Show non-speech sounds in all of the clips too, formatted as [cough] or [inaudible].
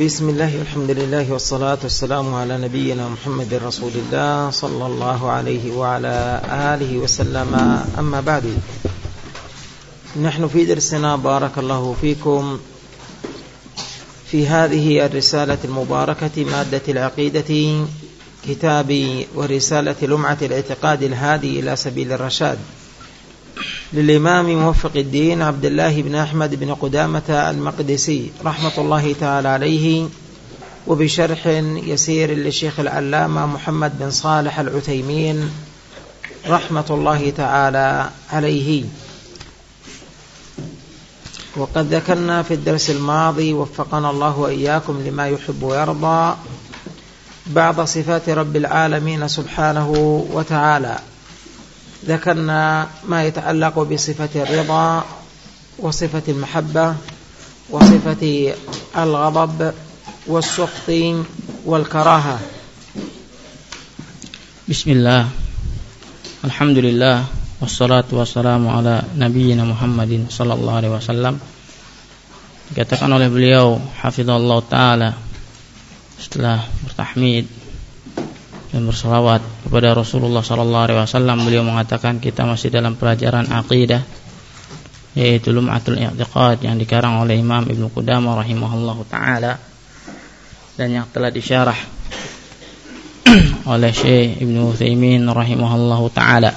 بسم الله والحمد لله والصلاة والسلام على نبينا محمد رسول الله صلى الله عليه وعلى آله وسلم. أما بعد نحن في درسنا بارك الله فيكم في هذه الرسالة المباركة مادة العقيدة كتاب ورسالة لمعة الاعتقاد الهادي إلى سبيل الرشاد. للإمام موفق الدين عبد الله بن أحمد بن قدامة المقدسي رحمة الله تعالى عليه وبشرح يسير للشيخ العلامة محمد بن صالح العثيمين رحمة الله تعالى عليه. وقد ذكرنا في الدرس الماضي وفقنا الله وإياكم لما يحب ويرضى بعض صفات رب العالمين سبحانه وتعالى. ذكرنا ما يتعلق بصفة الرضا وصفة المحبة وصفة الغضب والسخط والكراهة. بسم الله. الحمد لله والصلاة والسلام على نبينا محمد صلى الله عليه وسلم. Dikatakan oleh beliau hafizallahu taala setelah bertahmid dan berselawat kepada Rasulullah sallallahu alaihi wasallam. Beliau mengatakan kita masih dalam pelajaran akidah yaitu Lum'atul I'tiqad yang dikarang oleh Imam Ibnu Qudamah rahimahullahu taala dan yang telah disyarah [clears throat] oleh Syekh Ibnu Utsaimin rahimahullahu taala.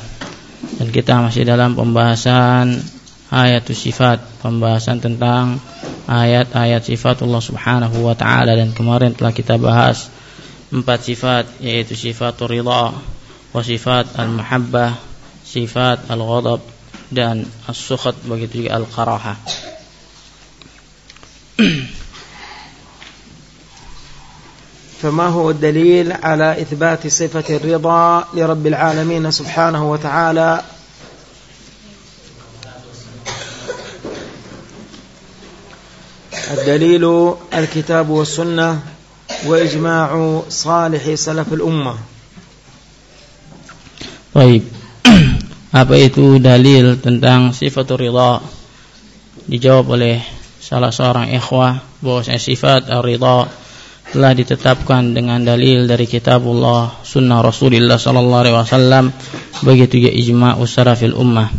Dan kita masih dalam pembahasan ayat sifat pembahasan tentang ayat-ayat sifat Allah Subhanahu wa taala. Dan kemarin telah kita bahas empat sifat yaitu sifat ridha wa sifat al-mahabbah, sifat al-ghadab dan as-sukhat begitu juga al-karahah. فما هو الدليل على إثبات صفة الرضا لرب العالمين سبحانه وتعالى الدليل الكتاب والسنة وإجماع صالح سلف الأمة Baik. [clears throat] Apa itu dalil tentang sifat ridha? Dijawab oleh salah seorang ikhwah bahwa sifat ridha telah ditetapkan dengan dalil dari kitabullah sunnah Rasulullah sallallahu alaihi wasallam begitu juga ijma' usrafil ummah.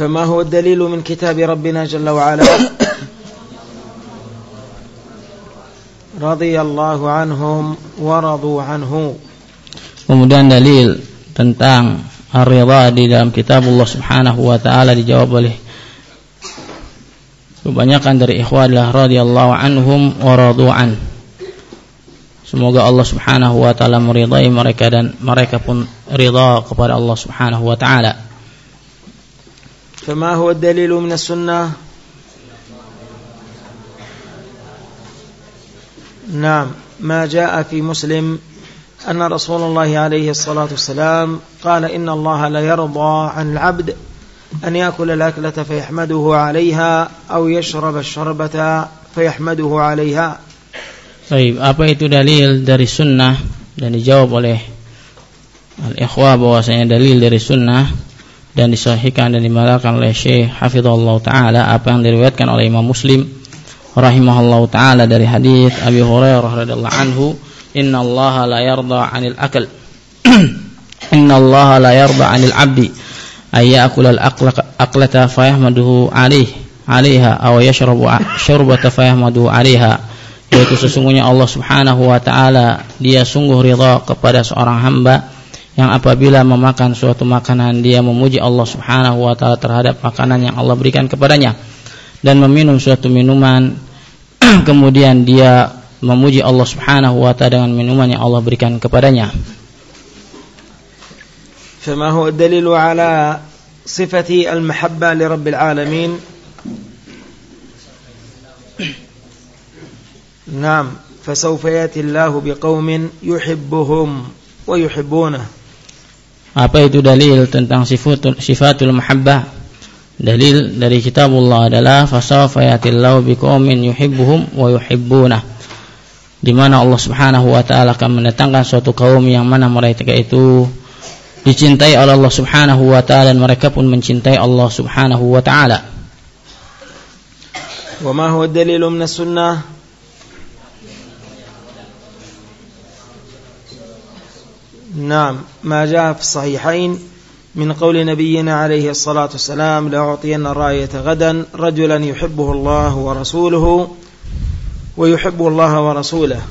فما هو الدليل من كتاب ربنا جل وعلا رضي الله عنهم ورضوا عنه Kemudian dalil tentang ar-ridha di dalam kitab Allah Subhanahu wa taala dijawab oleh kebanyakan dari ikhwah adalah radhiyallahu anhum wa radu'an. Semoga Allah Subhanahu wa taala meridai mereka dan mereka pun ridha kepada Allah Subhanahu wa taala. فما هو الدليل من السنة نعم ما جاء في مسلم أن رسول الله عليه الصلاة والسلام قال إن الله لا يرضى عن العبد أن يأكل الأكلة فيحمده عليها أو يشرب الشربة فيحمده عليها Baik, apa itu dalil dari sunnah dan dijawab oleh al-ikhwah bahwasanya dalil dari sunnah dan disahihkan dan dimalakan oleh Syekh Hafizahullah taala apa yang diriwayatkan oleh Imam Muslim rahimahullah taala dari hadis Abi Hurairah radhiyallahu anhu inna Allah la yarda 'anil akal [clears throat] inna Allah la yarda 'anil 'abdi ay ya'kula al-aqlata fayahmaduhu 'alayhi 'alayha aw yashrabu syurbata fayahmaduhu 'alayha. Yaitu sesungguhnya Allah Subhanahu wa taala dia sungguh ridha kepada seorang hamba yang apabila memakan suatu makanan dia memuji Allah Subhanahu wa taala terhadap makanan yang Allah berikan kepadanya dan meminum suatu minuman [clears throat] kemudian dia memuji Allah Subhanahu wa taala dengan minuman yang Allah berikan kepadanya. فما هو الدليل على صفة المحبة لرب العالمين [clears throat] نعم فسوف يأتي الله بقوم يحبهم ويحبونه Apa itu dalil tentang sifatul, sifatul mahabbah? Dalil dari kitabullah adalah fasawfa yatillahu biqaumin yuhibbuhum wa yuhibbunah. Di mana Allah Subhanahu wa taala akan mendatangkan suatu kaum yang mana mereka itu dicintai oleh Allah Subhanahu wa taala dan mereka pun mencintai Allah Subhanahu wa taala. وما هو الدليل من السنة نعم ما جاء في الصحيحين من قول نبينا عليه الصلاة والسلام لأعطين الراية غدا رجلا يحبه الله ورسوله ويحب الله ورسوله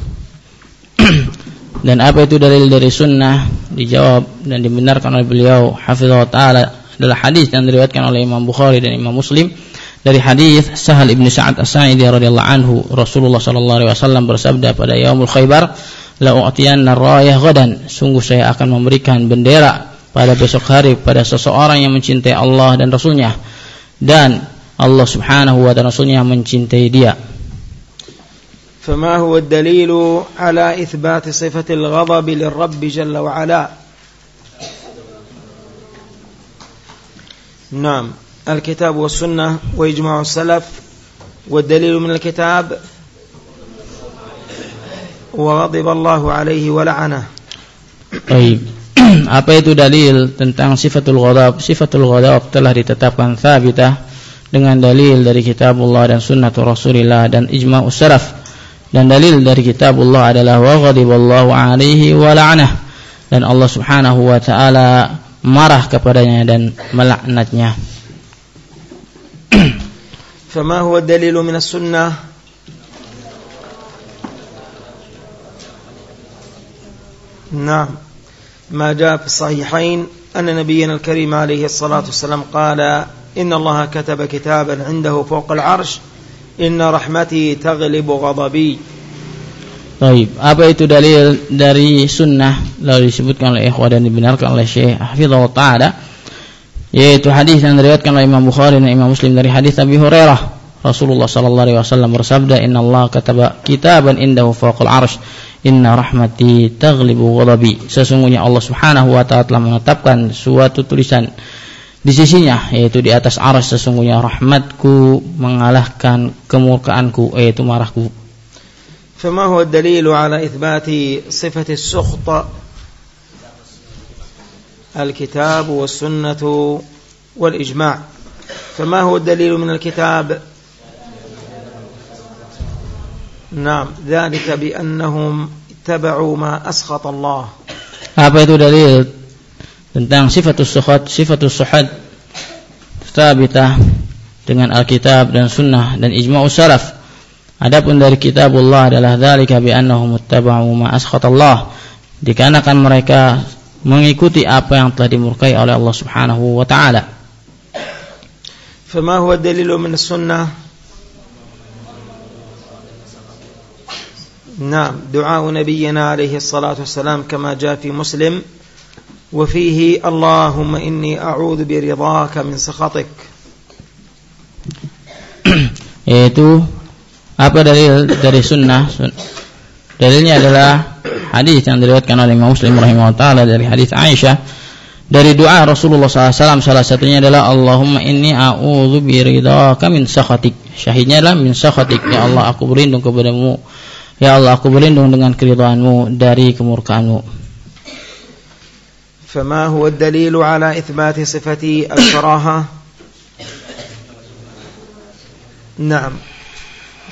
dan apa itu dalil dari sunnah dijawab dan dibenarkan oleh beliau hafizahullah taala adalah hadis yang diriwayatkan oleh Imam Bukhari dan Imam Muslim dari hadis Sahal ibnu Sa'ad As-Sa'idi radhiyallahu anhu Rasulullah sallallahu alaihi wasallam bersabda pada yaumul Khaibar la u'tiyanna rayah ghadan sungguh saya akan memberikan bendera pada besok hari pada seseorang yang mencintai Allah dan Rasulnya dan Allah subhanahu wa ta'ala Rasulnya mencintai dia فما هو الدليل على إثبات صفة الغضب للرب جل وعلا نعم الكتاب والسنة وإجماع السلف والدليل من الكتاب وغضب الله عليه ولعنه طيب [clears throat] apa itu dalil tentang sifatul ghadab sifatul ghadab telah ditetapkan thabitah dengan dalil dari kitabullah dan sunnatul rasulillah dan ijma'us salaf dan dalil dari kitabullah adalah wa ghadiballahu alaihi wa la'anah dan Allah Subhanahu wa taala marah kepadanya dan melaknatnya فما هو الدليل من السنة نعم ما جاء في الصحيحين أن نبينا الكريم عليه الصلاة والسلام قال إن الله كتب كتابا عنده فوق العرش إن رحمتي تغلب غضبي Baik, apa itu dalil dari sunnah lalu disebutkan oleh ikhwah dan dibenarkan oleh Syekh Hafizahullah Ta'ala yaitu hadis yang diriwayatkan oleh Imam Bukhari dan Imam Muslim dari hadis Abi Hurairah Rasulullah sallallahu alaihi wasallam bersabda inna Allah kataba kitaban indahu fawqal arsh inna rahmati taghlibu ghadabi sesungguhnya Allah Subhanahu wa taala telah menetapkan suatu tulisan di sisinya yaitu di atas arsy sesungguhnya rahmatku mengalahkan kemurkaanku yaitu marahku فما هو الدليل على إثبات صفة السخط الكتاب والسنة والإجماع فما هو الدليل من الكتاب نعم ذلك بأنهم اتبعوا ما أسخط الله apa itu dalil tentang sifatus suhat sifatus suhat thabitah dengan Alkitab dan Sunnah dan ijma'u salaf adapun dari kitabullah adalah dzalika bi annahum ittaba'u ma Allah dikarenakan mereka mengikuti apa yang telah dimurkai oleh Allah Subhanahu wa taala. فما هو الدليل من السنة نعم دعاء نبينا عليه الصلاة والسلام كما جاء في مسلم وفيه اللهم إني أعوذ برضاك من سخطك [clears throat] yaitu apa dalil dari sunnah dalilnya adalah hadis yang diriwayatkan oleh Imam Muslim rahimahullah taala dari hadis Aisyah dari doa Rasulullah SAW salah satunya adalah Allahumma inni a'udzu biridhaka min sakhatik syahidnya adalah min sakhatik ya Allah aku berlindung kepadamu ya Allah aku berlindung dengan keridhaanmu dari kemurkaanmu فما هو الدليل على إثبات صفة الكراهة نعم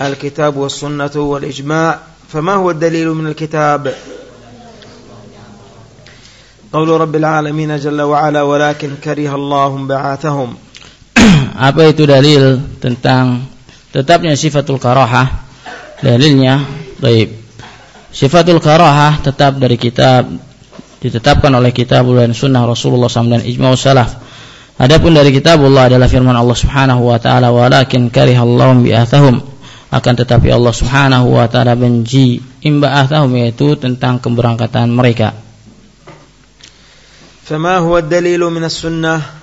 الكتاب والسنة والإجماع فما هو الدليل من الكتاب قول رب العالمين جل وعلا ولكن كره الله بعاثهم apa itu dalil tentang tetapnya sifatul karahah dalilnya baik sifatul karahah tetap dari kitab ditetapkan oleh kitab dan sunnah Rasulullah SAW dan ijma' salaf adapun dari kitabullah adalah firman Allah Subhanahu wa taala walakin karihallahu bi'athahum akan tetapi Allah Subhanahu wa taala benci imba'athahum yaitu tentang keberangkatan mereka. فما هو الدليل من السنة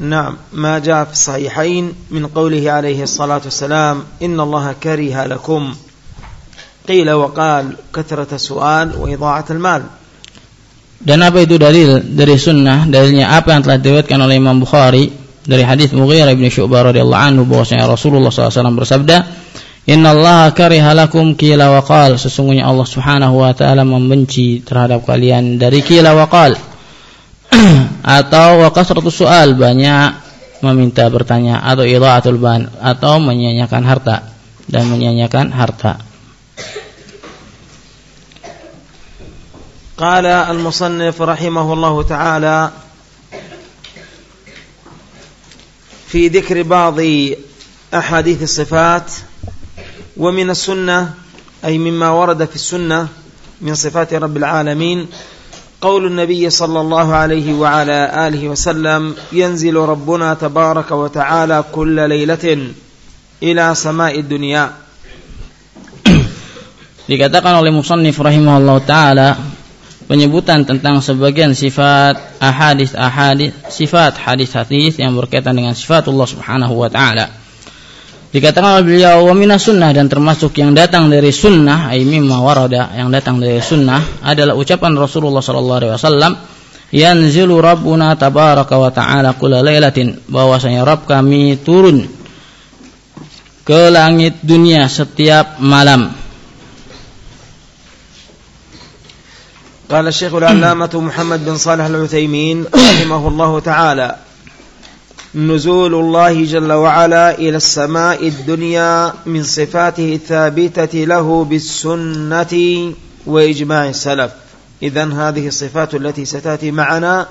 نعم ما جاء في الصحيحين من قوله عليه الصلاة والسلام إن الله كره لكم قيل وقال كثرة السؤال وإضاعة المال Dan apa itu dalil dari sunnah? Dalilnya apa yang telah diriwayatkan oleh Imam Bukhari dari hadis Mughirah bin Syu'bah radhiyallahu anhu bahwasanya Rasulullah SAW bersabda, "Inna Allah kariha lakum kila wa qal." Sesungguhnya Allah Subhanahu wa taala membenci terhadap kalian dari kila wa atau wakasratu soal banyak meminta bertanya atau idha'atul ban atau menyanyikan harta dan menyanyikan harta. قال المصنف رحمه الله تعالى في ذكر بعض أحاديث الصفات ومن السنة أي مما ورد في السنة من صفات رب العالمين قول النبي صلى الله عليه وعلى آله وسلم ينزل ربنا تبارك وتعالى كل ليلة إلى سماء الدنيا dikatakan oleh musannif rahimahullah taala penyebutan tentang sebagian sifat ahadis ahadis sifat hadis hadis yang berkaitan dengan sifat Allah Subhanahu wa taala Dikatakan oleh beliau wa minas sunnah dan termasuk yang datang dari sunnah ay mimma warada yang datang dari sunnah adalah ucapan Rasulullah sallallahu alaihi wasallam yanzilu rabbuna tabaraka wa ta'ala kulla lailatin bahwasanya Rabb kami turun ke langit dunia setiap malam. قال الشيخ العلامة محمد بن صالح العثيمين رحمه الله تعالى نزول الله جل وعلا إلى السماء الدنيا من صفاته الثابتة له بالسنة وإجماع السلف. إذا هذه الصفات التي ستأتي معنا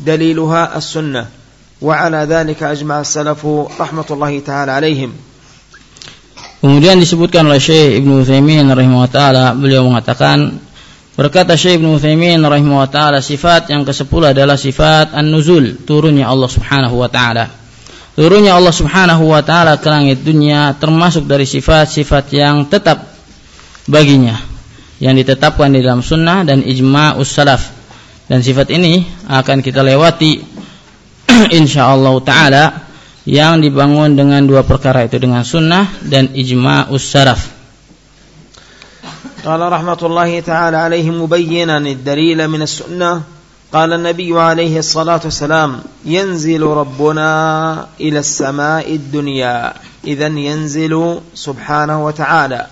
دليلها السنة. وعلى ذلك أجمع السلف رحمة الله تعالى عليهم. Kemudian disebutkan oleh Syekh Ibnu Utsaimin rahimahullah taala beliau mengatakan Berkata Syekh Ibn Uthaymin rahimahullah ta'ala sifat yang ke-10 adalah sifat an-nuzul, turunnya Allah Subhanahu wa taala. Turunnya Allah Subhanahu wa taala ke langit dunia termasuk dari sifat-sifat yang tetap baginya yang ditetapkan di dalam sunnah dan ijma' salaf. Dan sifat ini akan kita lewati [clears throat] insyaallah taala yang dibangun dengan dua perkara itu dengan sunnah dan ijma' salaf. قال رحمة الله تعالى عليه مبينا الدليل من السنة. قال النبي عليه الصلاة والسلام ينزل ربنا إلى السماء الدنيا إذا ينزل سبحانه وتعالى.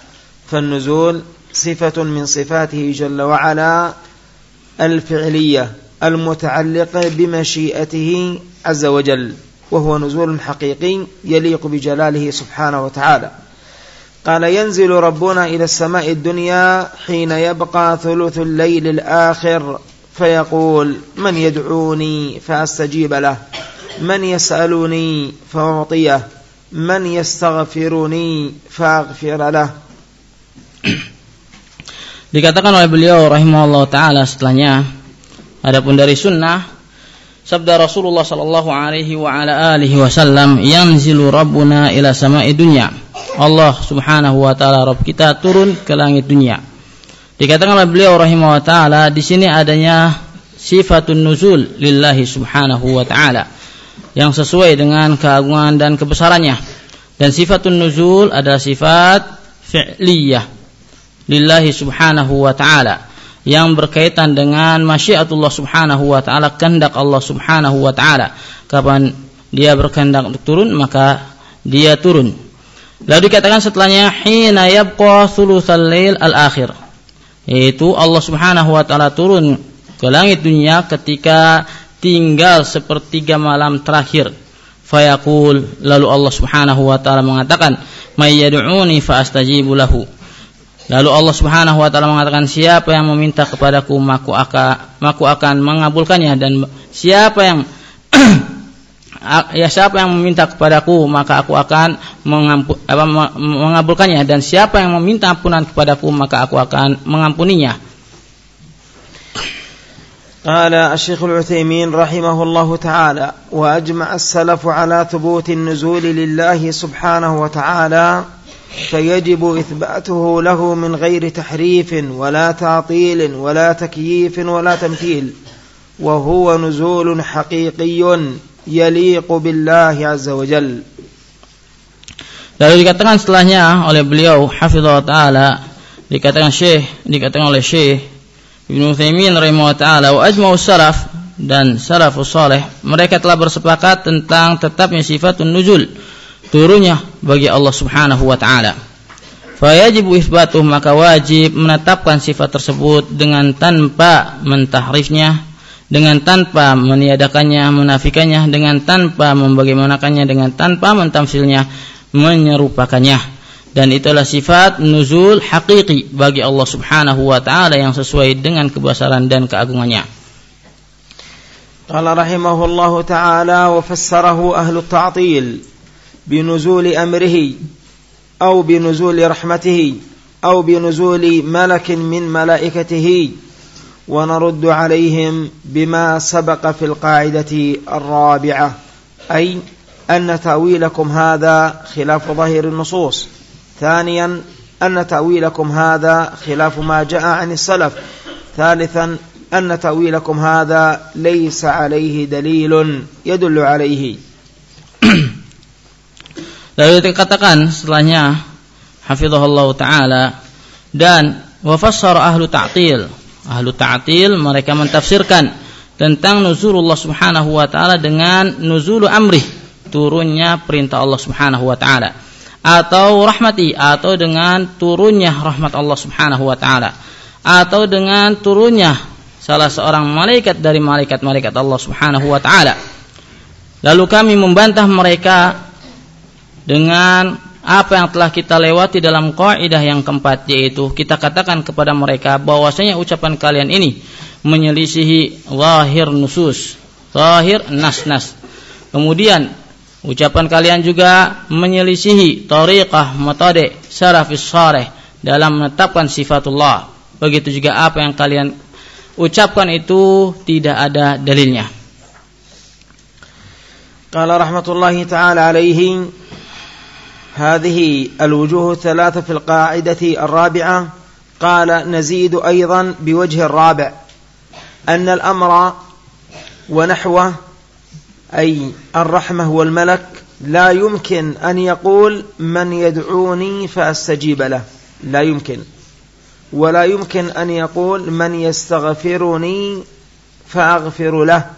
فالنزول صفة من صفاته جل وعلا الفعلية المتعلقة بمشيئته عز وجل وهو نزول حقيقي يليق بجلاله سبحانه وتعالى. قال ينزل ربنا إلى السماء الدنيا حين يبقى ثلث الليل الآخر فيقول من يدعوني فأستجيب له من يسألني فأعطيه من يستغفرني فأغفر له Dikatakan oleh beliau rahimahullah taala setelahnya adapun dari sunnah sabda Rasulullah sallallahu alaihi wa ala alihi wasallam yanzilu rabbuna ila sama'i dunya Allah Subhanahu wa taala Rabb kita turun ke langit dunia. Dikatakan oleh beliau rahimahullah taala di sini adanya sifatun nuzul lillahi subhanahu wa taala yang sesuai dengan keagungan dan kebesarannya. Dan sifatun nuzul adalah sifat fi'liyah lillahi subhanahu wa taala yang berkaitan dengan masyiatullah subhanahu wa taala kehendak Allah subhanahu wa taala kapan dia berkehendak untuk turun maka dia turun Lalu dikatakan setelahnya hina yabqa thulutsal lail al-akhir. Yaitu Allah Subhanahu wa taala turun ke langit dunia ketika tinggal sepertiga malam terakhir. Fayaqul lalu Allah Subhanahu wa taala mengatakan, "May yad'uni fa astajibu lahu." Lalu Allah Subhanahu wa taala mengatakan, "Siapa yang meminta kepadaku, maka akan aku akan mengabulkannya dan siapa yang [clears throat] ya siapa yang meminta kepadaku maka aku akan mengampu, apa, mengabulkannya dan siapa yang meminta ampunan kepadaku maka aku akan mengampuninya. قال الشيخ العثيمين رحمه الله تعالى واجمع السلف على ثبوت النزول لله سبحانه وتعالى فيجب اثباته له من غير تحريف ولا تعطيل ولا تكييف ولا تمثيل وهو نزول حقيقي billahi azza wa jal. Lalu dikatakan setelahnya oleh beliau hafizah taala dikatakan Syekh dikatakan oleh Syekh Ibnu Utsaimin rahimahullah taala wa ajma'u salaf dan salafus saleh mereka telah bersepakat tentang tetapnya sifatun nuzul turunnya bagi Allah Subhanahu wa taala. Fayajibu isbatuh maka wajib menetapkan sifat tersebut dengan tanpa mentahrifnya dengan tanpa meniadakannya, menafikannya, dengan tanpa membagaimanakannya, dengan tanpa mentamsilnya, menyerupakannya. Dan itulah sifat nuzul hakiki bagi Allah Subhanahu wa taala yang sesuai dengan kebesaran dan keagungannya. قال رحمه الله تعالى وفسره أهل التعطيل بنزول أمره أو بنزول رحمته أو بنزول ملك من ملائكته ونرد عليهم بما سبق في القاعدة الرابعة أي أن تأويلكم هذا خلاف ظاهر النصوص. ثانيا أن تأويلكم هذا خلاف ما جاء عن السلف. ثالثا أن تأويلكم هذا ليس عليه دليل يدل عليه. Lalu dikatakan setelahnya hafizahullah taala. Dan wafassara ahlu ta'til. Ahlu ta'til mereka mentafsirkan tentang nuzulullah subhanahu wa ta'ala dengan nuzulu amrih turunnya perintah Allah subhanahu wa ta'ala. Atau rahmati atau dengan turunnya rahmat Allah subhanahu wa ta'ala. Atau dengan turunnya salah seorang malaikat dari malaikat-malaikat Allah subhanahu wa ta'ala. Lalu kami membantah mereka dengan apa yang telah kita lewati dalam kaidah yang keempat yaitu kita katakan kepada mereka bahwasanya ucapan kalian ini menyelisihi zahir nusus zahir nas-nas. Kemudian ucapan kalian juga menyelisihi tariqah metode salafis saleh dalam menetapkan sifatullah. Begitu juga apa yang kalian ucapkan itu tidak ada dalilnya. Qala rahmatullahi taala alaihi هذه الوجوه الثلاثة في القاعدة الرابعة. قال نزيد أيضا بوجه الرابع. أن الأمر ونحوه أي الرحمة والملك لا يمكن أن يقول من يدعوني فأستجيب له. لا يمكن. ولا يمكن أن يقول من يستغفرني فأغفر له.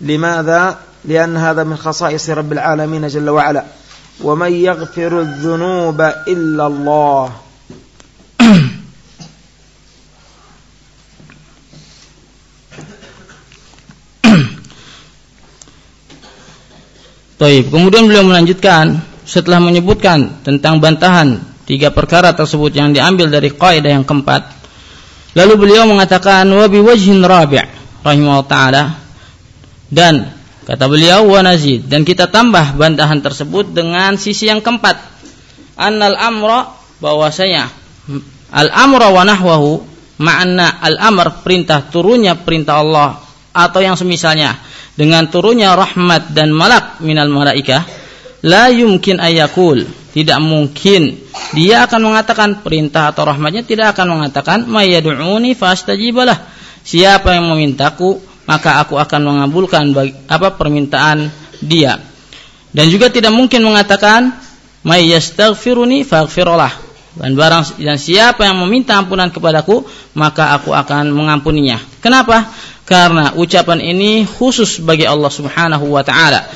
لماذا؟ لأن هذا من خصائص رب العالمين جل وعلا. ومن يغفر الذنوب إلا الله Taib. Kemudian beliau melanjutkan setelah menyebutkan tentang bantahan tiga perkara tersebut yang diambil dari kaidah yang keempat. Lalu beliau mengatakan wa biwajhin rabi' rahimahullah taala dan Kata beliau wa nazid. Dan kita tambah bantahan tersebut dengan sisi yang keempat. Annal amra bahwasanya al amra wa nahwahu makna al amr perintah turunnya perintah Allah atau yang semisalnya dengan turunnya rahmat dan malak minal malaikah la yumkin ayakul tidak mungkin dia akan mengatakan perintah atau rahmatnya tidak akan mengatakan mayad'uni fastajibalah siapa yang memintaku maka aku akan mengabulkan bagi, apa permintaan dia. Dan juga tidak mungkin mengatakan may yastaghfiruni faghfirullah. Dan barang dan siapa yang meminta ampunan kepadaku, maka aku akan mengampuninya. Kenapa? Karena ucapan ini khusus bagi Allah Subhanahu wa taala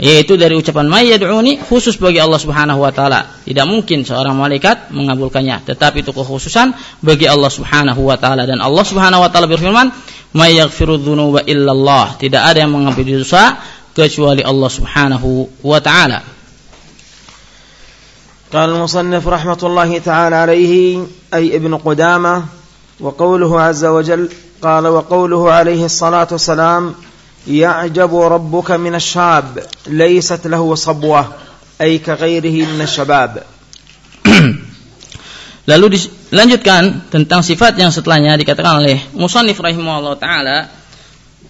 yaitu dari ucapan mayyad'uni khusus bagi Allah Subhanahu wa taala. Tidak mungkin seorang malaikat mengabulkannya, tetapi itu kekhususan bagi Allah Subhanahu wa taala dan Allah Subhanahu wa taala berfirman, "May yaghfiru dzunuba illallah." Tidak ada yang mengampuni dosa kecuali Allah Subhanahu wa taala. قال المصنف رحمة الله تعالى عليه أي ابن قدامة وقوله عز وجل قال وقوله عليه الصلاة والسلام يعجب ربك من الشاب ليست له صبوة أي كغيره من الشباب [coughs] Lalu dilanjutkan tentang sifat yang setelahnya dikatakan oleh Musannif rahimahullah taala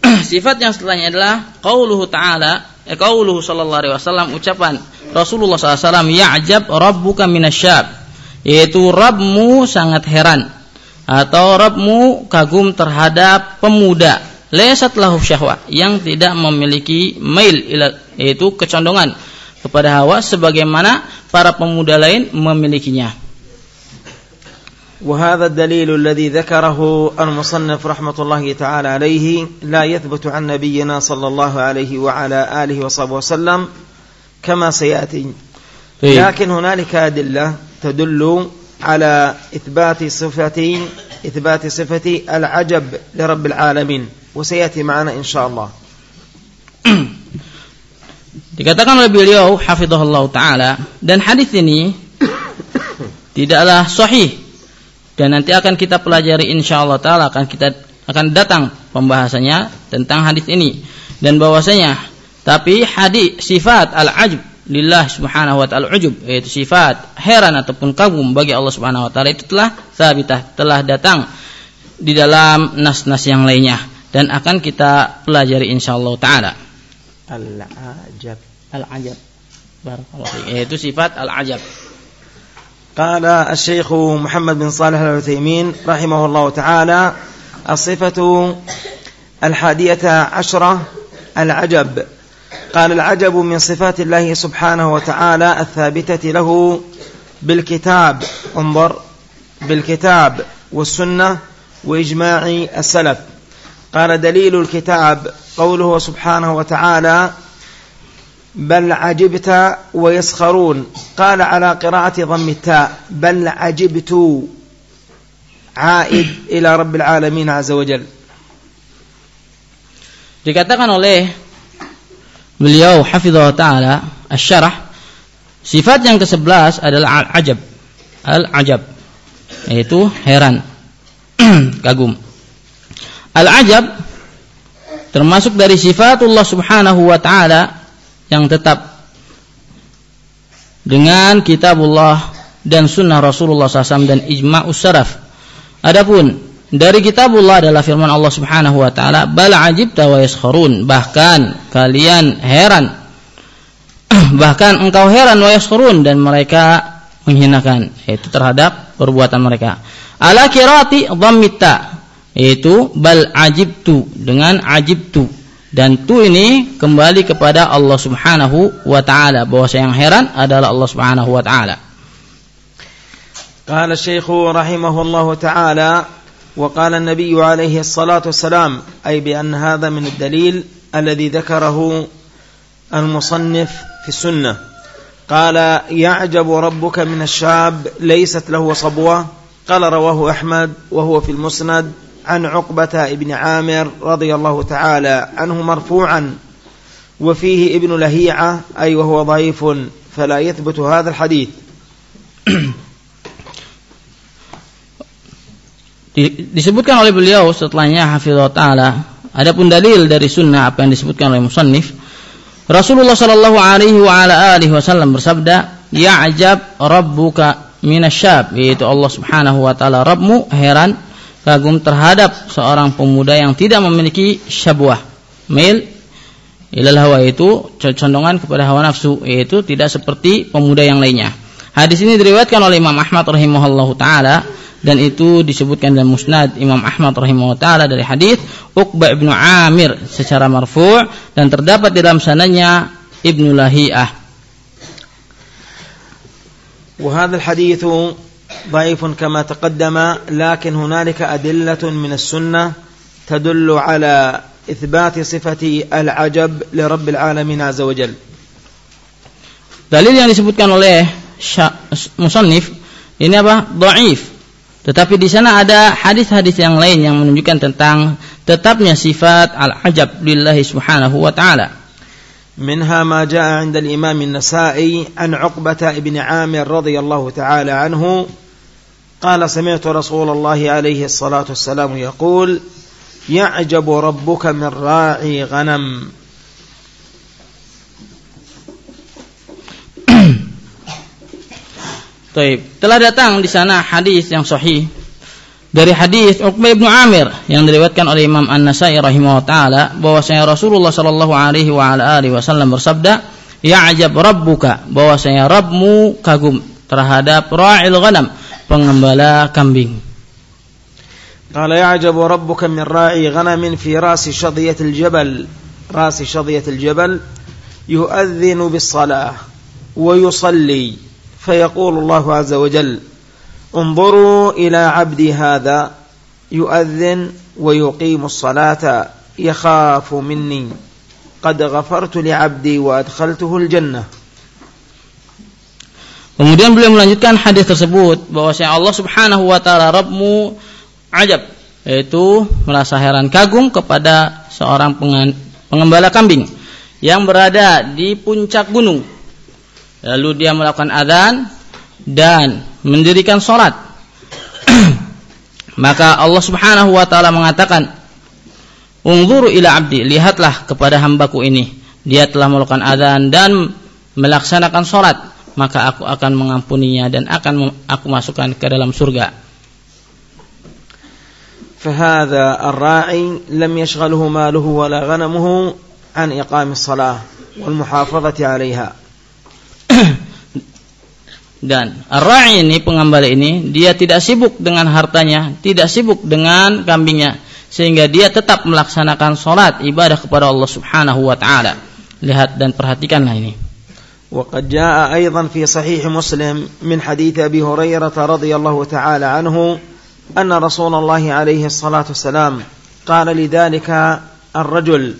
[clears throat] sifat yang setelahnya adalah qauluhu taala eh, qauluhu sallallahu alaihi wasallam ucapan Rasulullah SAW ya'jab rabbuka minasyab yaitu Rabbmu sangat heran atau Rabbmu kagum terhadap pemuda Lesat lahu yang tidak memiliki mail yaitu kecondongan kepada hawa sebagaimana para pemuda lain memilikinya. وهذا الدليل الذي ذكره المصنف رحمة الله تعالى عليه لا يثبت عن نبينا صلى الله عليه وعلى آله وصحبه وسلم كما سيأتي. لكن هنالك أدلة تدل على إثبات صفة إثبات صفة العجب لرب العالمين وسيأتي معنا إن شاء الله. [coughs] Dikatakan oleh beliau hafizahullah taala dan hadis ini [coughs] tidaklah sahih. Dan nanti akan kita pelajari insyaallah taala akan kita akan datang pembahasannya tentang hadis ini. Dan bahwasanya tapi hadis sifat al-ajb lillah subhanahu wa ta'ala ujub yaitu sifat heran ataupun kagum bagi Allah subhanahu wa ta'ala itu telah sabitah telah datang di dalam nas-nas yang lainnya. Dan akan kita pelajari insyaallah taala. Al-ajab. Al-ajab. Barakallahu Yaitu sifat al-ajab. قال الشيخ محمد بن صالح العثيمين رحمه الله تعالى الصفة الحادية عشرة العجب. قال العجب من صفات الله سبحانه وتعالى الثابتة له بالكتاب. انظر بالكتاب والسنة وإجماع السلف. قال دليل الكتاب قوله سبحانه وتعالى بل عجبت ويسخرون قال على قراءة ضم التاء بل عجبت عائد إلى رب العالمين عز وجل dikatakan oleh beliau hafizah taala asy-syarah sifat yang ke-11 adalah al-ajab al-ajab yaitu heran [clears throat] kagum al-ajab termasuk dari sifatullah subhanahu wa taala yang tetap dengan kitabullah dan sunnah Rasulullah SAW dan ijma' usaraf. Adapun dari kitabullah adalah firman Allah Subhanahu wa taala, "Bal ajibta wa yaskharun." Bahkan kalian heran. [clears throat] Bahkan engkau heran wa yaskharun dan mereka menghinakan yaitu terhadap perbuatan mereka. Ala kirati dhammita yaitu bal ajibtu dengan ajibtu dan tu ini kembali kepada Allah Subhanahu wa taala. Bahwa yang heran adalah Allah Subhanahu wa taala. قال الشيخ رحمه الله تعالى وقال النبي عليه الصلاة والسلام أي بأن هذا من الدليل الذي ذكره المصنف في السنة. قال يعجب ربك من الشاب ليست له صبوة. قال رواه أحمد وهو في المسند. عن عقبة بن عامر رضي الله تعالى عنه مرفوعا وفيه ابن لهيعة أي وهو ضعيف فلا يثبت هذا الحديث disebutkan oleh beliau setelahnya hafizah taala adapun dalil dari sunnah apa yang disebutkan oleh musannif Rasulullah sallallahu alaihi wa ala alihi wasallam bersabda ya'jab rabbuka minasyab yaitu Allah Subhanahu wa taala Rabbmu heran kagum terhadap seorang pemuda yang tidak memiliki syabwah mil ilal hawa itu condongan kepada hawa nafsu yaitu tidak seperti pemuda yang lainnya hadis ini diriwayatkan oleh Imam Ahmad rahimahullahu taala dan itu disebutkan dalam musnad Imam Ahmad rahimahullahu taala dari hadis Uqbah ibnu Amir secara marfu' dan terdapat dalam sananya Ibnu Lahiyah وهذا الحديث ضعيف كما تقدم لكن هنالك أدلة من السنة تدل على إثبات صفة العجب لرب العالمين عز وجل Dalil yang disebutkan oleh musannif ini apa? Dhaif. Tetapi di sana ada hadis-hadis yang lain yang menunjukkan tentang tetapnya sifat al-ajab lillahi subhanahu wa ta'ala. منها ما جاء عند الإمام النسائي عن عقبة بن عامر رضي الله تعالى عنه قال سمعت رسول الله عليه الصلاة والسلام يقول يعجب ربك من راعي غنم [coughs] طيب telah datang di sana hadis yang sahih dari hadis Uqbah bin Amir yang diriwayatkan oleh Imam An-Nasai rahimahullah taala bahwasanya Rasulullah sallallahu alaihi wa ala alihi wasallam bersabda ya'jab rabbuka bahwasanya Rabbmu kagum terhadap ra'il ghanam pengembala kambing. قال يعجب ربك من راعي غنم في راس شظية الجبل راس شظية الجبل يؤذن بالصلاة ويصلي فيقول الله عز وجل انظروا إلى عبدي هذا يؤذن ويقيم الصلاة يخاف مني قد غفرت لعبدي وأدخلته الجنة Kemudian beliau melanjutkan hadis tersebut bahwa Allah Subhanahu wa taala Rabbmu ajab yaitu merasa heran kagum kepada seorang pengembala kambing yang berada di puncak gunung. Lalu dia melakukan adzan dan mendirikan sholat. [clears throat] Maka Allah Subhanahu wa taala mengatakan, "Unzuru ila abdi, lihatlah kepada hambaku ini. Dia telah melakukan adzan dan melaksanakan sholat, maka aku akan mengampuninya dan akan aku masukkan ke dalam surga." فهذا الراعي لم يشغله ماله ولا غنمه عن إقام الصلاة والمحافظة عليها dan ar-ra'i ini pengembala ini dia tidak sibuk dengan hartanya, tidak sibuk dengan kambingnya sehingga dia tetap melaksanakan salat ibadah kepada Allah Subhanahu wa taala. Lihat dan perhatikanlah ini. وقد جاء أيضا في صحيح مسلم من حديث أبي هريرة رضي الله تعالى عنه أن رسول الله عليه الصلاة والسلام قال لذلك الرجل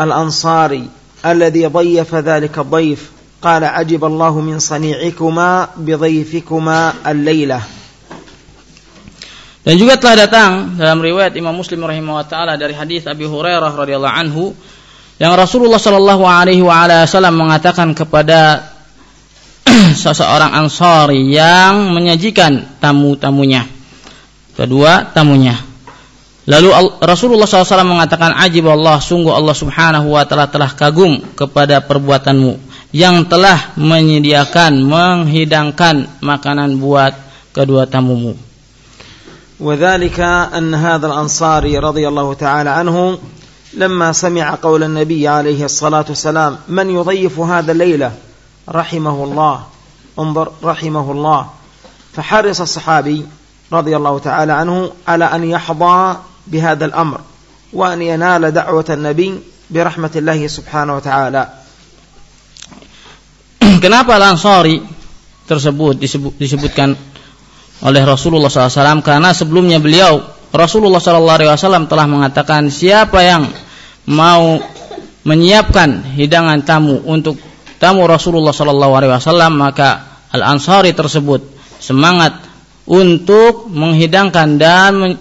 الأنصاري الذي ضيف ذلك الضيف قال عجب الله من صنيعكما بضيفكما الليلة. Dan juga telah datang dalam riwayat Imam Muslim rahimahullah taala dari hadis Abi Hurairah radhiyallahu anhu yang Rasulullah shallallahu alaihi wasallam mengatakan kepada [clears throat] seseorang Ansari yang menyajikan tamu-tamunya kedua tamunya. Lalu Rasulullah SAW mengatakan ajib Allah sungguh Allah Subhanahu wa taala telah kagum kepada perbuatanmu yang telah menyediakan menghidangkan makanan buat kedua tamumu. وذلك أن هذا الأنصاري رضي الله تعالى عنه لما سمع قول النبي عليه الصلاة والسلام من يضيف هذا الليلة؟ رحمه الله. انظر رحمه الله. فحرص الصحابي رضي الله تعالى عنه على أن يحظى بهذا الأمر وأن ينال دعوة النبي برحمة الله سبحانه وتعالى. [clears throat] Kenapa Al-Ansari tersebut disebut, disebutkan oleh Rasulullah SAW karena sebelumnya beliau Rasulullah SAW telah mengatakan siapa yang mau menyiapkan hidangan tamu untuk tamu Rasulullah SAW maka Al Ansari tersebut semangat untuk menghidangkan dan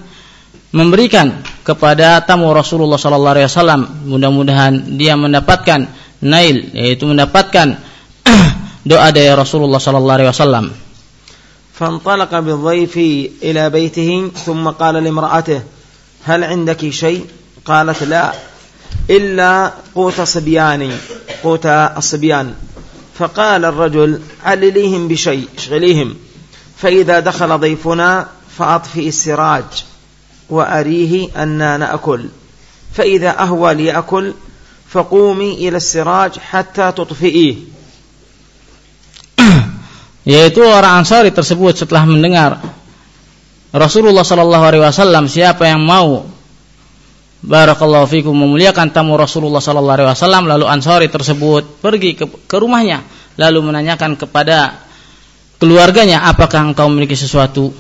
memberikan kepada tamu Rasulullah sallallahu alaihi wasallam. Mudah-mudahan dia mendapatkan nail yaitu mendapatkan [clears throat] doa dari Rasulullah sallallahu alaihi wasallam فانطلق بالضيف إلى بيته ثم قال لامرأته هل عندك شيء؟ قالت لا إلا قوت صبياني قوت الصبيان. فقال الرجل علليهم بشيء اشغليهم. فإذا دخل ضيفنا فأطفئ السراج وأريه أنا نأكل. فإذا أهوى ليأكل فقومي إلى السراج حتى تطفئيه. Yaitu orang Ansari tersebut setelah mendengar Rasulullah Shallallahu Alaihi Wasallam siapa yang mau Barakallahu fikum memuliakan tamu Rasulullah Sallallahu Alaihi Wasallam lalu Ansari tersebut pergi ke, ke rumahnya lalu menanyakan kepada keluarganya apakah engkau memiliki sesuatu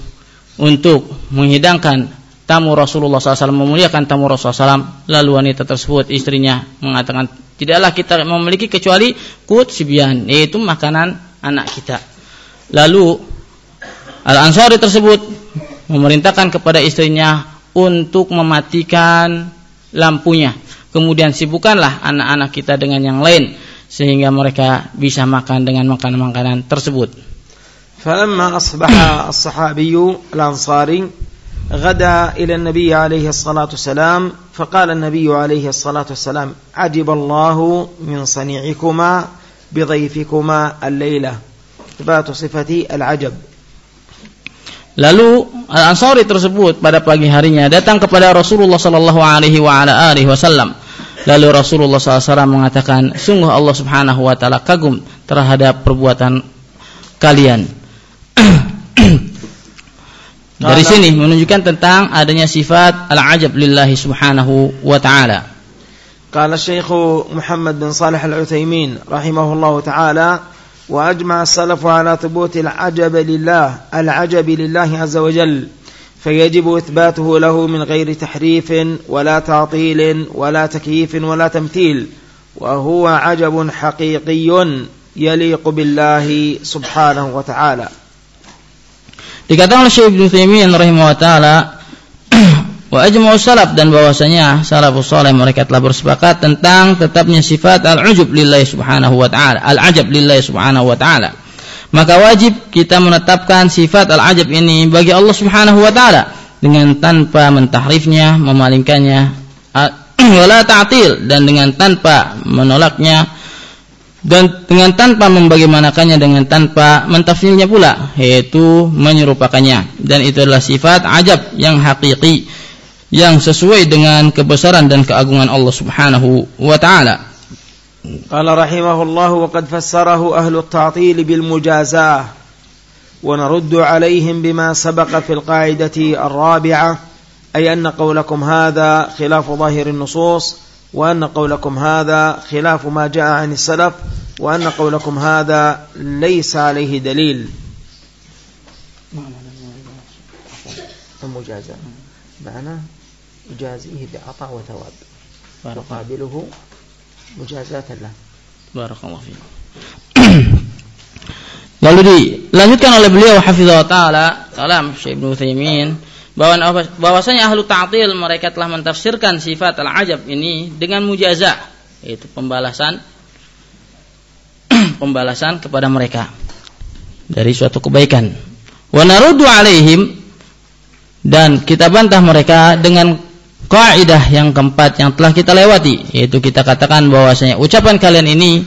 untuk menghidangkan tamu Rasulullah SAW memuliakan tamu Rasulullah SAW lalu wanita tersebut istrinya mengatakan tidaklah kita memiliki kecuali kut sibian yaitu makanan anak kita lalu Al-Ansari tersebut memerintahkan kepada istrinya untuk mematikan lampunya kemudian sibukkanlah anak-anak kita dengan yang lain sehingga mereka bisa makan dengan makanan-makanan tersebut فلما أصبح الصحابي الأنصاري غدا إلى النبي عليه الصلاة والسلام فقال النبي عليه الصلاة والسلام عجب الله من صنيعكما بضيفكما الليلة إثبات صفة العجب Lalu Al-Ansari tersebut pada pagi harinya datang kepada Rasulullah sallallahu alaihi wa ala alihi wasallam. Lalu Rasulullah SAW mengatakan, sungguh Allah Subhanahu wa taala kagum terhadap perbuatan kalian. [clears throat] Dari sini menunjukkan tentang adanya sifat al-ajab lillahi subhanahu wa ta'ala. قال الشيخ محمد بن صالح العثيمين رحمه الله تعالى وأجمع السلف على ثبوت العجب لله العجب لله عز وجل فيجب إثباته له من غير تحريف ولا تعطيل ولا تكييف ولا تمثيل وهو عجب حقيقي يليق بالله سبحانه وتعالى. Dikatakan oleh Syekh Ibnu Taimin rahimahullah taala wa ajma'u salaf dan bahwasanya salafus saleh mereka telah bersepakat tentang tetapnya sifat al-ujub lillahi subhanahu wa taala al-ajab lillahi subhanahu wa taala. Maka wajib kita menetapkan sifat al-ajab ini bagi Allah subhanahu wa taala dengan tanpa mentahrifnya memalingkannya [clears throat] wala ta'til dan dengan tanpa menolaknya dan dengan tanpa membagaimanakannya dengan tanpa mentafsirnya pula yaitu menyerupakannya. Dan itu adalah sifat ajab yang hakiki yang sesuai dengan kebesaran dan keagungan Allah Subhanahu wa taala. قال رحمه الله وقد فسره أهل التعطيل بالمجازاة ونرد عليهم بما سبق في القاعدة الرابعة أي أن قولكم هذا خلاف ظاهر النصوص وأن قولكم هذا خلاف ما جاء عن السلف وأن قولكم هذا ليس عليه دليل المجازاة معناه يجازيه بعطاء وثواب يقابله مجازاة له بارك الله فيك [clears throat] Lalu dilanjutkan oleh beliau hafizah taala kalam Syekh Ibnu Utsaimin bahwa bahwasanya ahlu ta'til mereka telah mentafsirkan sifat al-ajab ini dengan mujazah yaitu pembalasan [clears throat] pembalasan kepada mereka dari suatu kebaikan. Wa naruddu alaihim dan kita bantah mereka dengan kaidah yang keempat yang telah kita lewati yaitu kita katakan bahwasanya ucapan kalian ini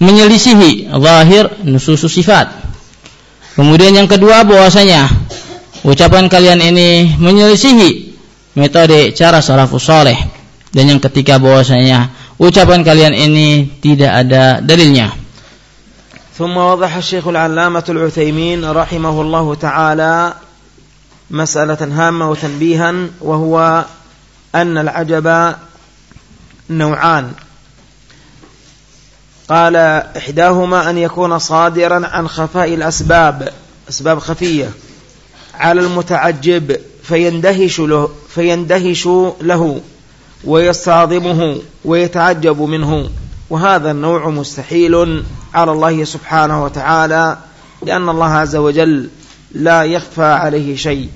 menyelisihi zahir nusus sifat. Kemudian yang kedua bahwasanya ucapan kalian ini menyelisihi metode cara salafus saleh dan yang ketiga bahwasanya ucapan kalian ini tidak ada dalilnya. ثم وضح الشيخ العلامة العثيمين رحمه الله تعالى مسألة هامة وتنبيها وهو أن العجب نوعان. قال إحداهما أن يكون صادرا عن خفاء الأسباب أسباب خفية على المتعجب فيندهش له, فيندهش له ويستعظمه ويتعجب منه. وهذا النوع مستحيل على الله سبحانه وتعالى لأن الله عز وجل لا يخفى عليه شيء.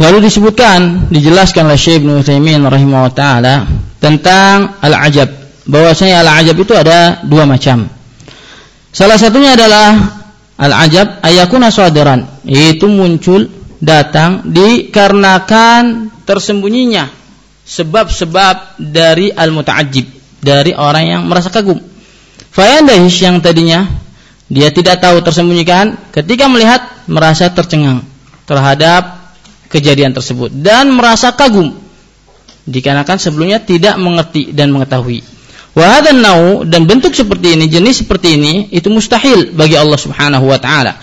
Lalu disebutkan, dijelaskan oleh Syekh Ibnu Utsaimin rahimahullah taala tentang al-ajab. Bahwasanya al-ajab itu ada dua macam. Salah satunya adalah al-ajab ayakuna sadiran, yaitu muncul datang dikarenakan tersembunyinya sebab-sebab dari al-muta'ajjib, dari orang yang merasa kagum. Fayandahish yang tadinya dia tidak tahu tersembunyikan ketika melihat merasa tercengang terhadap kejadian tersebut dan merasa kagum dikarenakan sebelumnya tidak mengerti dan mengetahui. Wahadan nau dan bentuk seperti ini, jenis seperti ini itu mustahil bagi Allah Subhanahu wa taala.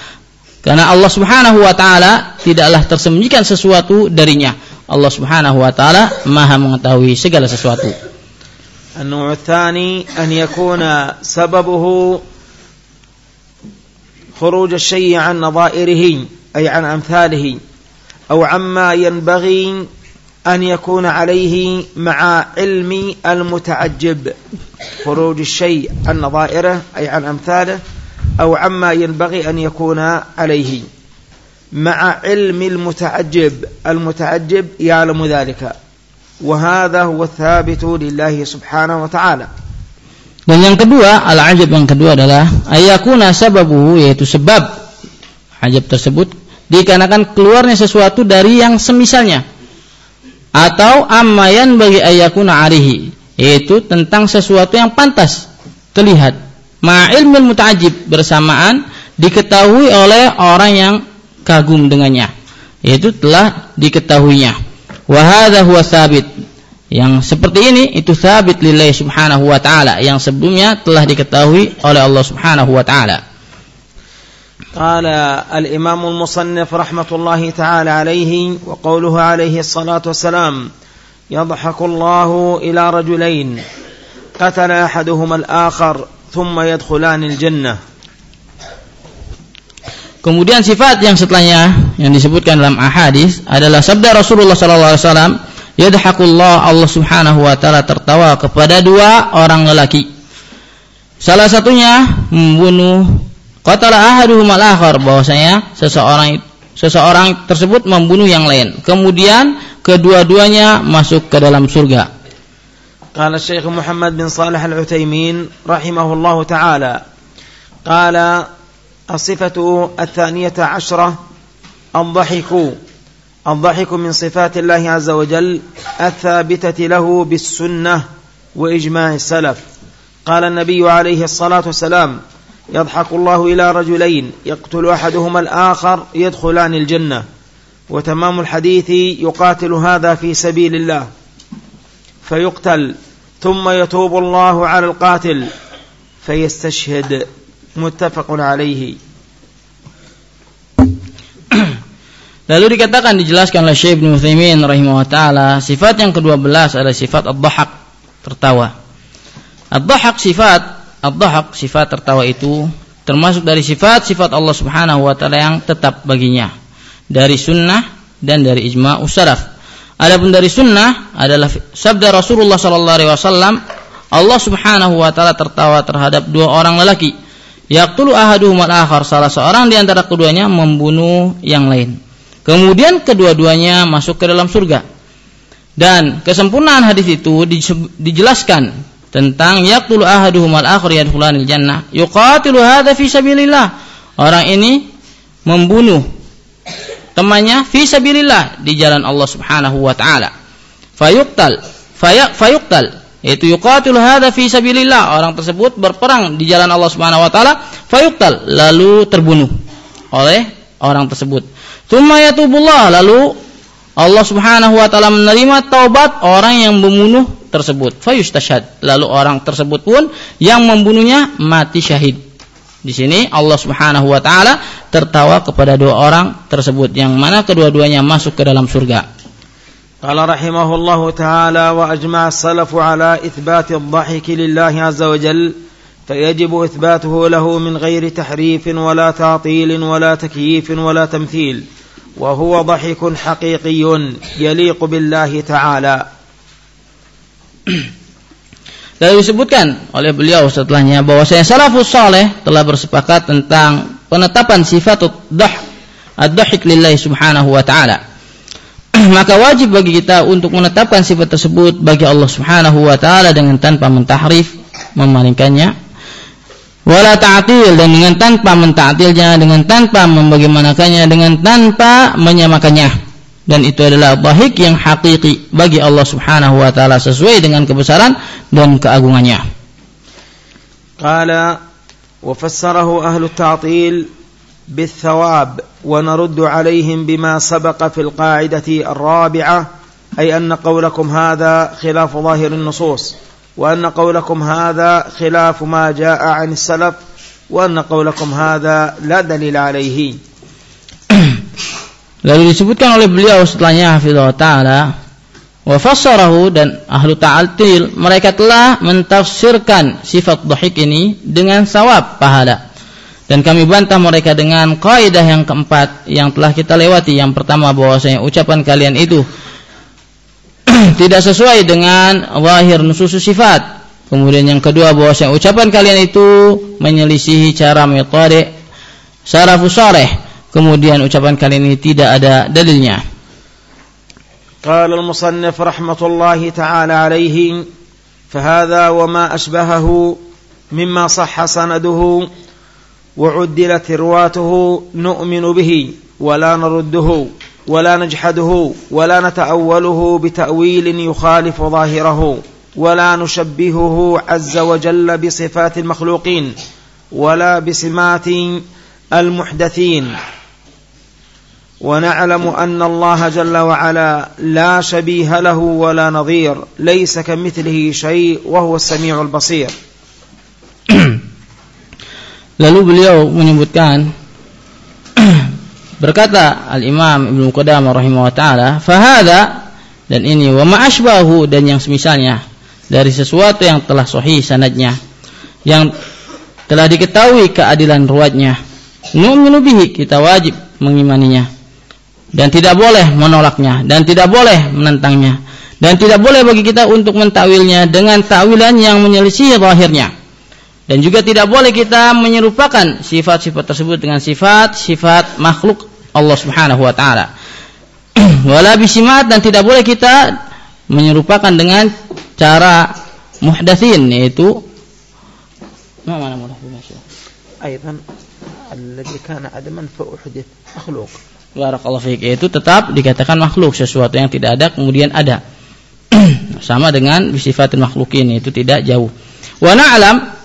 Karena Allah Subhanahu wa taala tidaklah tersembunyikan sesuatu darinya. Allah Subhanahu wa taala Maha mengetahui segala sesuatu. النوع الثاني أن يكون سببه خروج الشيء عن نظائره أي عن أمثاله أو عما ينبغي أن يكون عليه مع علم المتعجب خروج الشيء عن نظائره أي عن أمثاله أو عما ينبغي أن يكون عليه. مع علم المتعجب المتعجب يعلم ذلك. وهذا هو الثابت لله سبحانه وتعالى. Dan yang kedua, al-ajab yang kedua adalah ayakuna sababuhu yaitu sebab ajab tersebut dikarenakan keluarnya sesuatu dari yang semisalnya. Atau amayan bagi ayakuna arihi yaitu tentang sesuatu yang pantas terlihat. Ma'ilmul muta'ajib. Bersamaan diketahui oleh orang yang kagum dengannya. Yaitu telah diketahuinya. Wa hadza huwa sabit yang seperti ini itu sabit lillahi subhanahu wa ta'ala. Yang sebelumnya telah diketahui oleh Allah subhanahu wa ta'ala قال الإمام المصنف رحمة الله تعالى عليه وقوله عليه الصلاة والسلام يضحك الله إلى رجلين قتل أحدهما الآخر ثم يدخلان الجنة Kemudian sifat yang setelahnya yang disebutkan dalam ahadis adalah sabda Rasulullah sallallahu alaihi wasallam, "Yadhakullah Allah Subhanahu wa taala tertawa kepada dua orang lelaki." Salah satunya membunuh Qatala ahaduhum al-akhar bahwasanya seseorang seseorang tersebut membunuh yang lain. Kemudian kedua-duanya masuk ke dalam surga. قال الشيخ محمد بن صالح العتيمين رحمه الله تعالى قال الصفة الثانية عشرة الضحك الضحك من صفات الله عز وجل الثابتة له بالسنة وإجماع السلف قال النبي عليه الصلاة والسلام يضحك الله إلى رجلين يقتل أحدهما الآخر يدخلان الجنة. وتمام الحديث يقاتل هذا في سبيل الله. فيقتل ثم يتوب الله على القاتل فيستشهد. متفق عليه. Lalu dikatakan dijelaskan oleh Syekh Ibn Utsaimin rahimahullah taala sifat yang ke-12 adalah sifat ad-dhahak tertawa. Ad-dhahak sifat Ad-dhahak sifat tertawa itu termasuk dari sifat-sifat Allah Subhanahu wa taala yang tetap baginya dari sunnah dan dari ijma' usaraf. Adapun dari sunnah adalah sabda Rasulullah sallallahu alaihi wasallam Allah Subhanahu wa taala tertawa terhadap dua orang lelaki. Yaqtulu ahaduhum al-akhar salah seorang di antara keduanya membunuh yang lain. Kemudian kedua-duanya masuk ke dalam surga. Dan kesempurnaan hadis itu dijelaskan tentang yaqtulu ahaduhum al-akhar yadkhulanil jannah. Yuqatilu hadza fi sabilillah. Orang ini membunuh temannya fi sabilillah di jalan Allah Subhanahu wa taala. Fayuqtal fayuqtal. Yaitu yuqatilu hadza fi sabilillah. Orang tersebut berperang di jalan Allah Subhanahu wa taala fayuqtal lalu terbunuh oleh orang tersebut. Tsumma yatubullah lalu Allah Subhanahu wa taala menerima taubat orang yang membunuh tersebut fayustashad lalu orang tersebut pun yang membunuhnya mati syahid di sini Allah Subhanahu wa taala tertawa kepada dua orang tersebut yang mana kedua-duanya masuk ke dalam surga قال رحمه الله تعالى وأجمع السلف على إثبات الضحك لله عز وجل فيجب إثباته له من غير تحريف ولا تعطيل ولا تكييف ولا تمثيل وهو ضحك حقيقي يليق بالله تعالى [clears throat] Lalu disebutkan oleh beliau setelahnya bahwasanya salafus saleh telah bersepakat tentang penetapan sifat dah ad-dhahik lillahi subhanahu wa taala. [clears throat] Maka wajib bagi kita untuk menetapkan sifat tersebut bagi Allah subhanahu wa taala dengan tanpa mentahrif, memalingkannya wala ta'til dan dengan tanpa menta'tilnya dengan tanpa membagaimanakannya dengan tanpa menyamakannya dan itu adalah bahik yang hakiki bagi Allah Subhanahu wa taala sesuai dengan kebesaran dan keagungannya. Qala wa fassarahu ahlu ta'til بالثواب ونرد عليهم بما سبق في القاعدة الرابعة أي أن قولكم هذا خلاف ظاهر النصوص وأن قولكم هذا خلاف ما جاء عن السلف وأن قولكم هذا لا دليل عليه Lalu disebutkan oleh beliau setelahnya hafizah ta'ala wa fassarahu dan ahlu ta'altil mereka telah mentafsirkan sifat dhahik ini dengan sawab pahala. Dan kami bantah mereka dengan kaidah yang keempat yang telah kita lewati. Yang pertama bahwasanya ucapan kalian itu [clears throat] tidak sesuai dengan wahir nusus sifat. Kemudian yang kedua bahwasanya ucapan kalian itu menyelisihi cara metode salafus saleh kemudian ucapan kali ini tidak ada dalilnya. قال المصنف رحمة الله تعالى عليه فهذا وما أشبهه مما صح سنده وعدلت رواته نؤمن به ولا نرده ولا نجحده ولا نتأوله بتأويل يخالف ظاهره ولا نشبهه عز وجل بصفات المخلوقين ولا بسمات المحدثين ونعلم أن الله جل وعلا لا شبيه له ولا نظير ليس كمثله شيء وهو السميع البصير [clears throat] Lalu beliau menyebutkan [clears throat] berkata Al-Imam Ibnu Qudamah rahimahullah taala, "Fahada dan ini wa ma'ashbahu dan yang semisalnya dari sesuatu yang telah sahih sanadnya yang telah diketahui keadilan ruwatnya. Nu'minu bihi kita wajib mengimaninya dan tidak boleh menolaknya dan tidak boleh menentangnya dan tidak boleh bagi kita untuk mentawilnya dengan tawilan yang menyelisih akhirnya dan juga tidak boleh kita menyerupakan sifat-sifat tersebut dengan sifat-sifat makhluk Allah Subhanahu wa taala. [clears throat] Wala bisimat dan tidak boleh kita menyerupakan dengan cara muhdatsin yaitu mana mana muhdatsin adaman fa uhdith Barakallahu fiik yaitu tetap dikatakan makhluk sesuatu yang tidak ada kemudian ada. [clears throat] Sama dengan sifatul makhlukin itu tidak jauh. Wa na'lam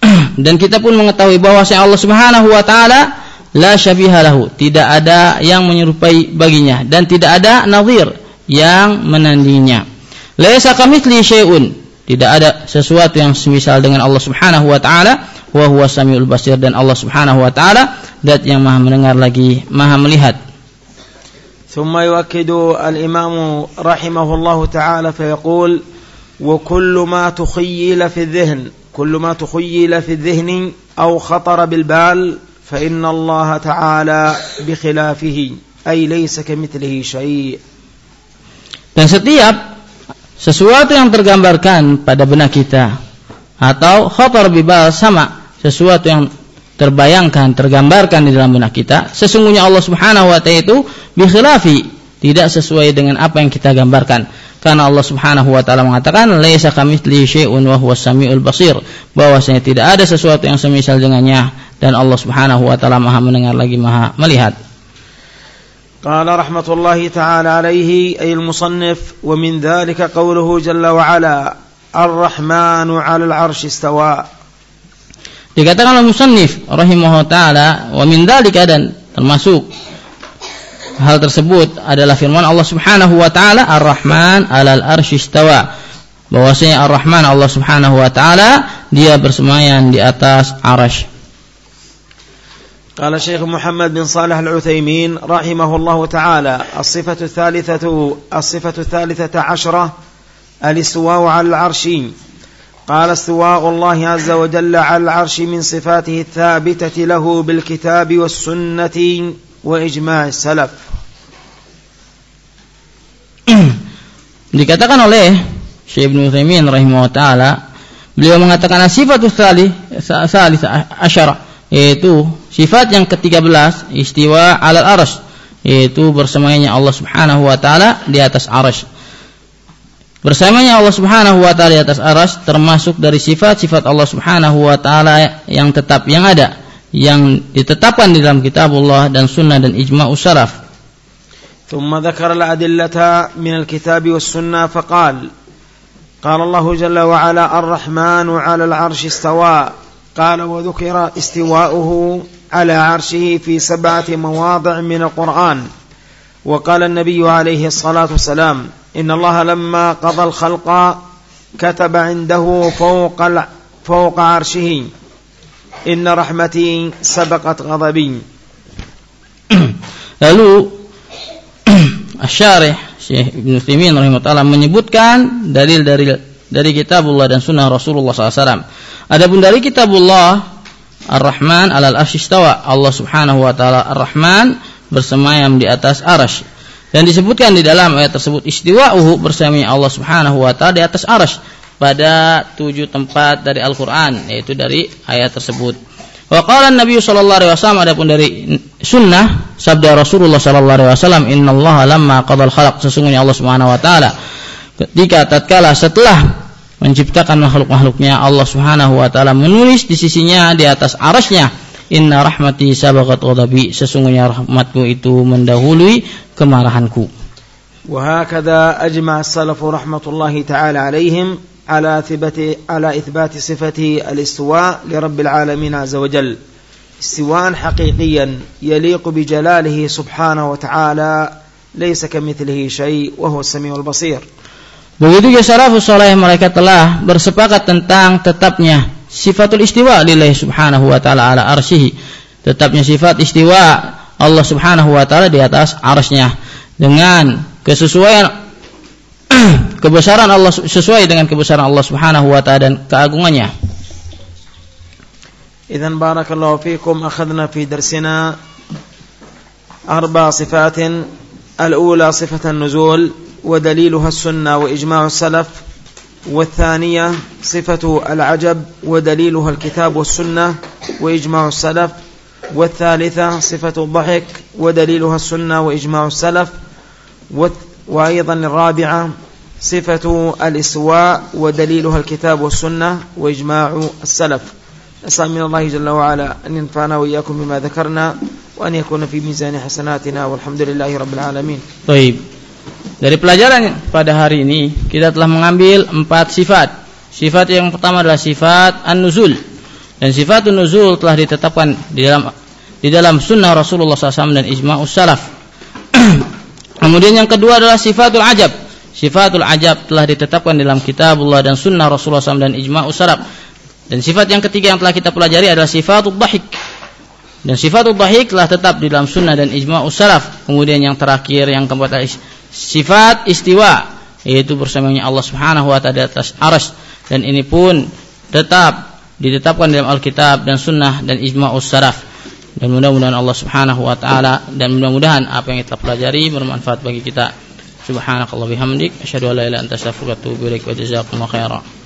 [clears throat] dan kita pun mengetahui bahwa Allah Subhanahu wa taala la syabiha lahu, tidak ada yang menyerupai baginya dan tidak ada nazir yang menandinginya. Laisa kamitsli syai'un, tidak ada sesuatu yang semisal dengan Allah Subhanahu wa taala wa huwa samiul basir dan Allah Subhanahu wa taala zat yang Maha mendengar lagi Maha melihat. ثم يؤكد الإمام رحمه الله تعالى فيقول وكل ما تخيل في الذهن كل ما تخيل في الذهن أو خطر بالبال فإن الله تعالى بخلافه أي ليس كمثله شيء. Dan setiap sesuatu yang tergambarkan pada benak kita atau khatar bibal sama sesuatu yang terbayangkan, tergambarkan di dalam benak kita, sesungguhnya Allah Subhanahu wa taala itu bikhilafi, tidak sesuai dengan apa yang kita gambarkan. Karena Allah Subhanahu wa taala mengatakan laisa kamitslihi syai'un wa huwas samiul basir, bahwasanya tidak ada sesuatu yang semisal dengannya dan Allah Subhanahu wa taala Maha mendengar lagi Maha melihat. قال رحمة الله تعالى عليه أي المصنف ومن ذلك قوله جل وعلا الرحمن على العرش استوى Dikatakan oleh musannif rahimahullah taala wa min dzalika dan termasuk hal tersebut adalah firman Allah Subhanahu wa taala Ar-Rahman 'alal arsy istawa. Bahwasanya Ar-Rahman Allah Subhanahu wa taala dia bersemayam di atas arasy. قال الشيخ محمد بن صالح العثيمين رحمه الله تعالى الصفة الثالثة الصفة الثالثة عشرة الاستواء على العرش قال استواء الله عز وجل على العرش من صفاته الثابتة له بالكتاب والسنة وإجماع السلف dikatakan oleh Syekh Ibnu Utsaimin rahimahullah taala beliau mengatakan sifat salih salih asyara yaitu sifat yang ke-13 istiwa alal arsy yaitu bersamanya Allah Subhanahu wa taala di atas arsy Bersamanya Allah Subhanahu wa taala di atas aras termasuk dari sifat-sifat Allah Subhanahu wa taala yang tetap yang ada yang ditetapkan di dalam kitab Allah dan sunnah dan ijma' usaraf. ثم ذكر الأدلة من الكتاب والسنة فقال قال الله جل وعلا الرحمن على العرش استوى قال وذكر استواؤه على عرشه في سبعة مواضع من القرآن وقال النبي عليه الصلاة والسلام إن الله لما قضى الخلق كتب عنده فوق فوق عرشه إن رحمتي سبقت غضبي [clears throat] lalu [clears throat] Asy-Syarih Syekh Ibnu Taimin rahimahullah menyebutkan dalil dari dari kitabullah dan sunnah Rasulullah SAW. Adapun dari kitabullah Ar-Rahman alal arsyistawa Allah Subhanahu wa taala Ar-Rahman bersemayam di atas arasy dan disebutkan di dalam ayat tersebut istiwa'uhu bersamanya Allah Subhanahu wa taala di atas arsy pada tujuh tempat dari Al-Qur'an yaitu dari ayat tersebut. Wa qala Nabi sallallahu alaihi wasallam adapun dari sunnah sabda Rasulullah sallallahu alaihi wasallam innallaha lamma qadal khalaq sesungguhnya Allah Subhanahu wa taala ketika tatkala setelah menciptakan makhluk-makhluknya Allah Subhanahu wa taala menulis di sisinya di atas arasnya Inna rahmati sabaqat ghadabi sesungguhnya rahmatku itu mendahului kemarahanku. وهكذا أجمع السلف رحمة الله تعالى عليهم على إثبات على إثبات صفة الاستواء لرب العالمين عز وجل استواء حقيقيا يليق بجلاله سبحانه وتعالى ليس كمثله شيء وهو السميع البصير Begitu juga salafus saleh mereka telah bersepakat tentang tetapnya sifatul istiwa lillahi subhanahu wa ta'ala ala arsyhi. Tetapnya sifat istiwa Allah subhanahu wa ta'ala di atas arsnya. Dengan kesesuaian [clears throat] kebesaran Allah sesuai dengan kebesaran Allah subhanahu wa ta'ala dan keagungannya. إذا بارك الله فيكم أخذنا في درسنا أربع صفات الأولى صفة النزول ودليلها السنة وإجماع السلف والثانية صفة العجب ودليلها الكتاب والسنة وإجماع السلف والثالثة صفة الضحك ودليلها السنة وإجماع السلف وأيضا الرابعة صفة الإسواء ودليلها الكتاب والسنة وإجماع السلف. نسأل من الله جل وعلا أن ينفعنا وإياكم بما ذكرنا وأن يكون في ميزان حسناتنا والحمد لله رب العالمين. طيب. Dari pelajaran pada hari ini kita telah mengambil empat sifat. Sifat yang pertama adalah sifat an-nuzul. Dan sifat an-nuzul telah ditetapkan di dalam di dalam sunnah Rasulullah SAW dan ijma'us salaf. [clears throat] Kemudian yang kedua adalah sifatul ajab. Sifatul ajab telah ditetapkan dalam kitabullah dan sunnah Rasulullah SAW dan ijma'us salaf. Dan sifat yang ketiga yang telah kita pelajari adalah sifatul dahik. Dan sifatul dahik telah tetap di dalam sunnah dan ijma'us salaf. Kemudian yang terakhir yang keempat sifat istiwa yaitu bersamanya Allah Subhanahu wa taala di atas arsy dan ini pun tetap ditetapkan dalam Alkitab dan sunnah dan ijma'us salaf dan mudah-mudahan Allah Subhanahu wa taala dan mudah-mudahan apa yang kita pelajari bermanfaat bagi kita. Subhanakallah bihamdik asyhadu an la anta wa khairan